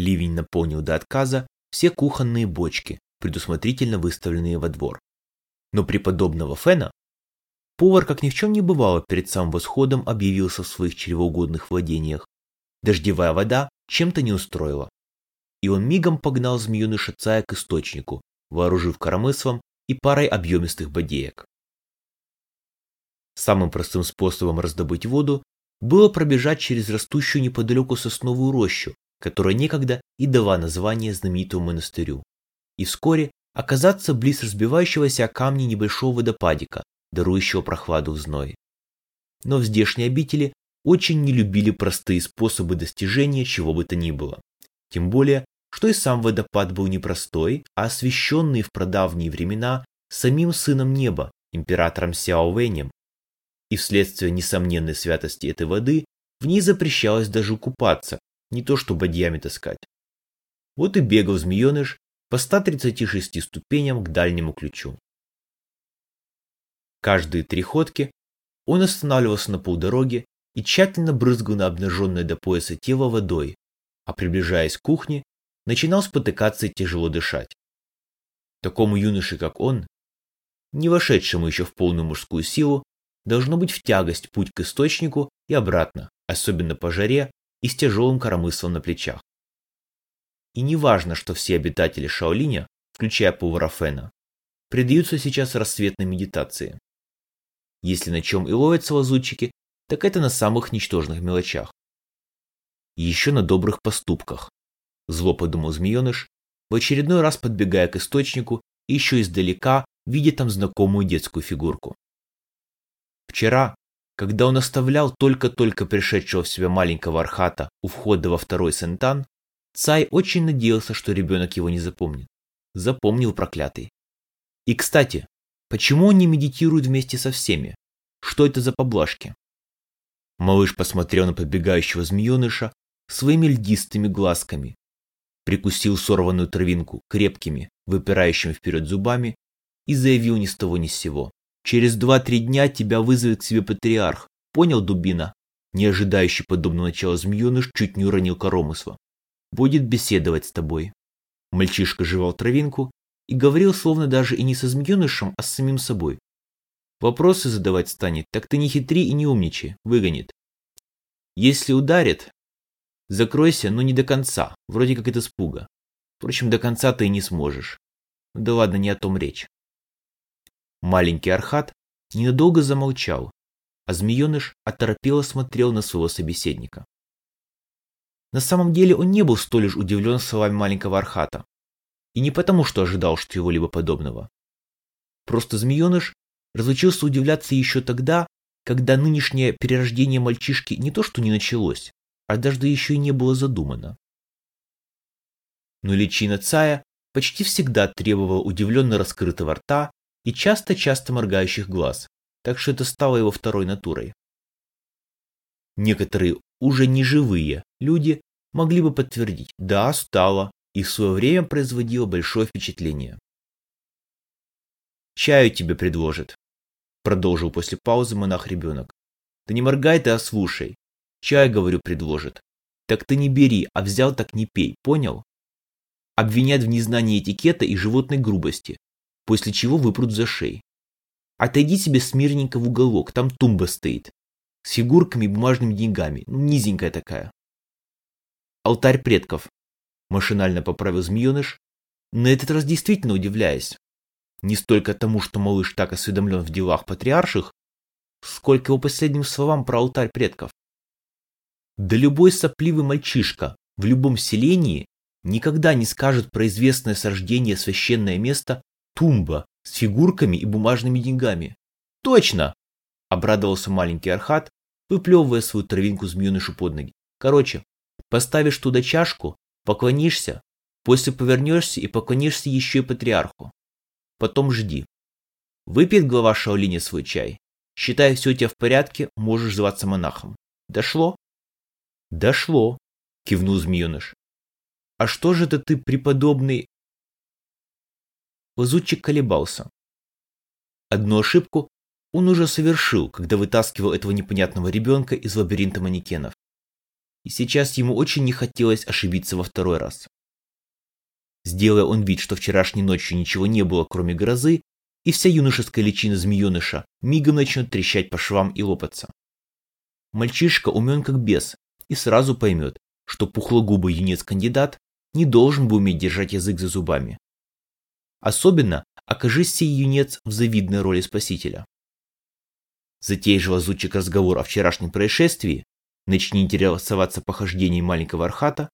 Ливень наполнил до отказа все кухонные бочки, предусмотрительно выставленные во двор. Но преподобного Фена повар, как ни в чем не бывало, перед самым восходом объявился в своих чревоугодных владениях. Дождевая вода чем-то не устроила. И он мигом погнал змеюныша Цая к источнику, вооружив коромыслом и парой объемистых бодеек. Самым простым способом раздобыть воду было пробежать через растущую неподалеку сосновую рощу, которая некогда и дала название знаменитому монастырю, и вскоре оказаться близ разбивающегося о камни небольшого водопадика, дарующего прохладу в зной. Но в здешней обители очень не любили простые способы достижения чего бы то ни было. Тем более, что и сам водопад был не простой, а освященный в прадавние времена самим сыном неба, императором Сяо Вэнем. И вследствие несомненной святости этой воды в ней запрещалось даже купаться, не то что бадьями таскать. Вот и бегал змееныш по 136 ступеням к дальнему ключу. Каждые три ходки он останавливался на полдороге и тщательно брызгал на обнаженное до пояса тело водой, а приближаясь к кухне, начинал спотыкаться и тяжело дышать. Такому юноше, как он, не вошедшему еще в полную мужскую силу, должно быть в тягость путь к источнику и обратно, особенно по жаре и с тяжелым коромыслом на плечах. И не важно, что все обитатели Шаолиня, включая повара Фена, предаются сейчас рассветной медитации. Если на чем и ловятся лазутчики, так это на самых ничтожных мелочах. Еще на добрых поступках. Зло подумал змееныш, в очередной раз подбегая к источнику и еще издалека видя там знакомую детскую фигурку. Вчера, когда он оставлял только-только пришедшего в себя маленького архата у входа во второй сентан, Цай очень надеялся, что ребенок его не запомнит. Запомнил проклятый. И, кстати, почему он не медитирует вместе со всеми? Что это за поблажки? Малыш посмотрел на подбегающего змееныша своими льдистыми глазками, прикусил сорванную травинку крепкими, выпирающими вперед зубами и заявил ни с того ни с сего. Через два-три дня тебя вызовет к себе патриарх. Понял, дубина? Не ожидающий подобного начала змееныш чуть не уронил коромысла. Будет беседовать с тобой. Мальчишка жевал травинку и говорил словно даже и не со змеенышем, а с самим собой. Вопросы задавать станет, так ты не хитри и не умничай, выгонит. Если ударит, закройся, но не до конца, вроде как это спуга. Впрочем, до конца ты и не сможешь. Да ладно, не о том речь. Маленький Архат ненадолго замолчал, а змееныш оторопело смотрел на своего собеседника. На самом деле он не был столь уж удивлен словами маленького Архата. И не потому, что ожидал что-либо подобного. Просто змееныш разучился удивляться еще тогда, когда нынешнее перерождение мальчишки не то что не началось, а даже еще и не было задумано. Но личина Цая почти всегда требовала удивленно раскрытого рта и часто-часто моргающих глаз, так что это стало его второй натурой. Некоторые уже неживые люди могли бы подтвердить, да, стало, и в свое время производило большое впечатление. «Чаю тебе предложат», — продолжил после паузы монах-ребенок. «Да не моргай ты, а слушай. Чай, говорю, предложит. Так ты не бери, а взял так не пей, понял? Обвинят в незнании этикета и животной грубости, после чего выпрут за шеи. Отойди себе смирненько в уголок, там тумба стоит. С фигурками и бумажными деньгами, ну низенькая такая. Алтарь предков. Машинально поправил змееныш, на этот раз действительно удивляясь. Не столько тому, что малыш так осведомлен в делах патриарших, сколько его последним словам про алтарь предков. Да любой сопливый мальчишка в любом селении никогда не скажет про известное с рождения священное место тумба с фигурками и бумажными деньгами. Точно! Обрадовался маленький Архат, выплевывая свою травинку змеенышу под ноги. Короче, поставишь туда чашку, поклонишься, после повернешься и поклонишься еще и патриарху. Потом жди. Выпьет глава Шаолиня свой чай. Считай, все у тебя в порядке, можешь зваться монахом. Дошло? Дошло, кивнул змееныш. А что же это ты, преподобный, Лазутчик колебался. Одну ошибку он уже совершил, когда вытаскивал этого непонятного ребенка из лабиринта манекенов. и сейчас ему очень не хотелось ошибиться во второй раз. Сделая он вид, что вчерашней ночью ничего не было, кроме грозы, и вся юношеская личина змееныша мигом начнет трещать по швам и лопаться. Мальчишка умен как бес и сразу поймет, что пухлогубый юнец-кандидат не должен бы уметь держать язык за зубами. Особенно окажись юнец в завидной роли спасителя. Затей же лазутчик разговор о вчерашнем происшествии, начни интересоваться похождением маленького архата,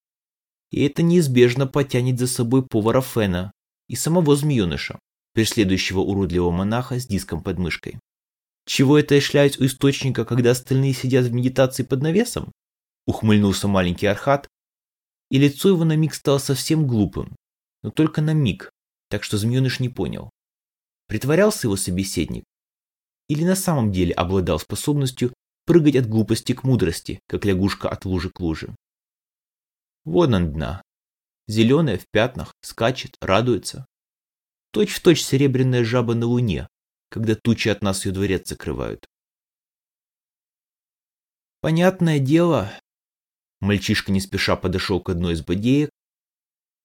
и это неизбежно потянет за собой повара Фена и самого змееныша, преследующего уродливого монаха с диском под мышкой. Чего это я шляюсь у источника, когда остальные сидят в медитации под навесом? Ухмыльнулся маленький архат, и лицо его на миг стало совсем глупым, но только на миг, так что змееныш не понял. Притворялся его собеседник? Или на самом деле обладал способностью прыгать от глупости к мудрости, как лягушка от лужи к луже? Вон он дна. Зеленая в пятнах, скачет, радуется. Точь-в-точь точь серебряная жаба на луне, когда тучи от нас ее дворец закрывают. Понятное дело. Мальчишка не спеша подошел к одной из бодеек.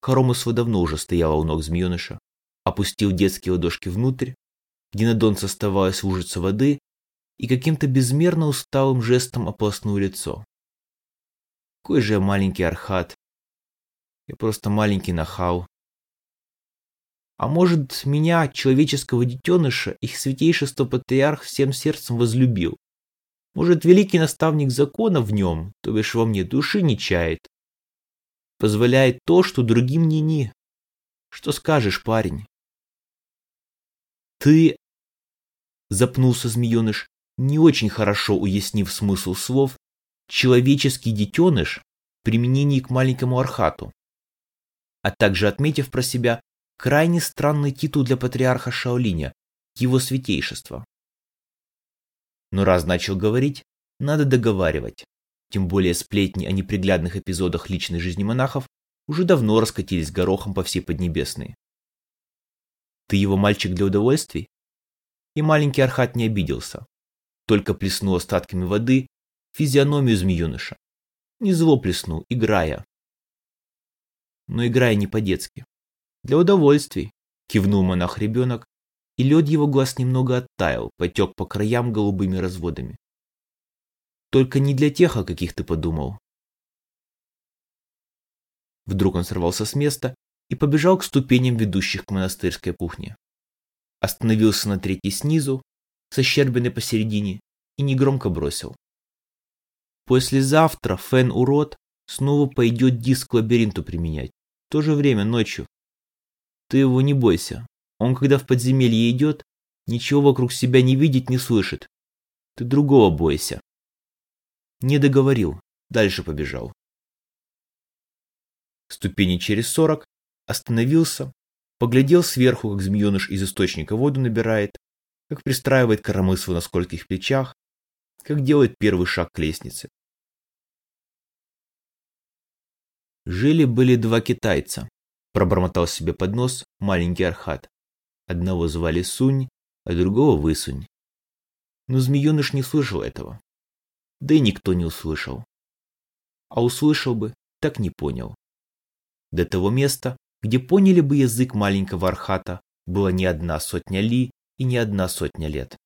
Хоромысва давно уже стояла у ног змееныша опустил детские ладошки внутрь, донце оставалась лужица воды, и каким-то безмерно усталым жестом ополоснул лицо. Какой же я маленький архат. Я просто маленький нахал. А может, меня, человеческого детеныша, их святейшество патриарх всем сердцем возлюбил? Может, великий наставник закона в нем, то бишь во мне души не чает? Позволяет то, что другим не ни. Что скажешь, парень? «Ты...» — запнулся змееныш, не очень хорошо уяснив смысл слов «человеческий детеныш» в применении к маленькому архату, а также отметив про себя крайне странный титул для патриарха Шаолиня, его святейшество. Но раз начал говорить, надо договаривать, тем более сплетни о неприглядных эпизодах личной жизни монахов уже давно раскатились горохом по всей Поднебесной. Ты его мальчик для удовольствий? И маленький Архат не обиделся, только плеснул остатками воды физиономию змееныша. Не зло плеснул, играя. Но играя не по-детски. Для удовольствий, кивнул монах-ребенок, и лед его глаз немного оттаял, потек по краям голубыми разводами. Только не для тех, о каких ты подумал. Вдруг он сорвался с места и побежал к ступеням, ведущих к монастырской кухне. Остановился на третьей снизу, со щербиной посередине, и негромко бросил. Послезавтра Фен-урод снова пойдет диск к лабиринту применять. В то же время ночью. Ты его не бойся. Он, когда в подземелье идет, ничего вокруг себя не видит, не слышит. Ты другого бойся. Не договорил, дальше побежал. Ступени через сорок остановился, поглядел сверху, как змееныш из источника воду набирает, как пристраивает коромысло на скольких плечах, как делает первый шаг к лестнице. Жили-были два китайца, пробормотал себе под нос маленький архат. Одного звали Сунь, а другого Высунь. Но змееныш не слышал этого. Да и никто не услышал. А услышал бы, так не понял. До того места, где поняли бы язык маленького архата, было не одна сотня ли и не одна сотня лет.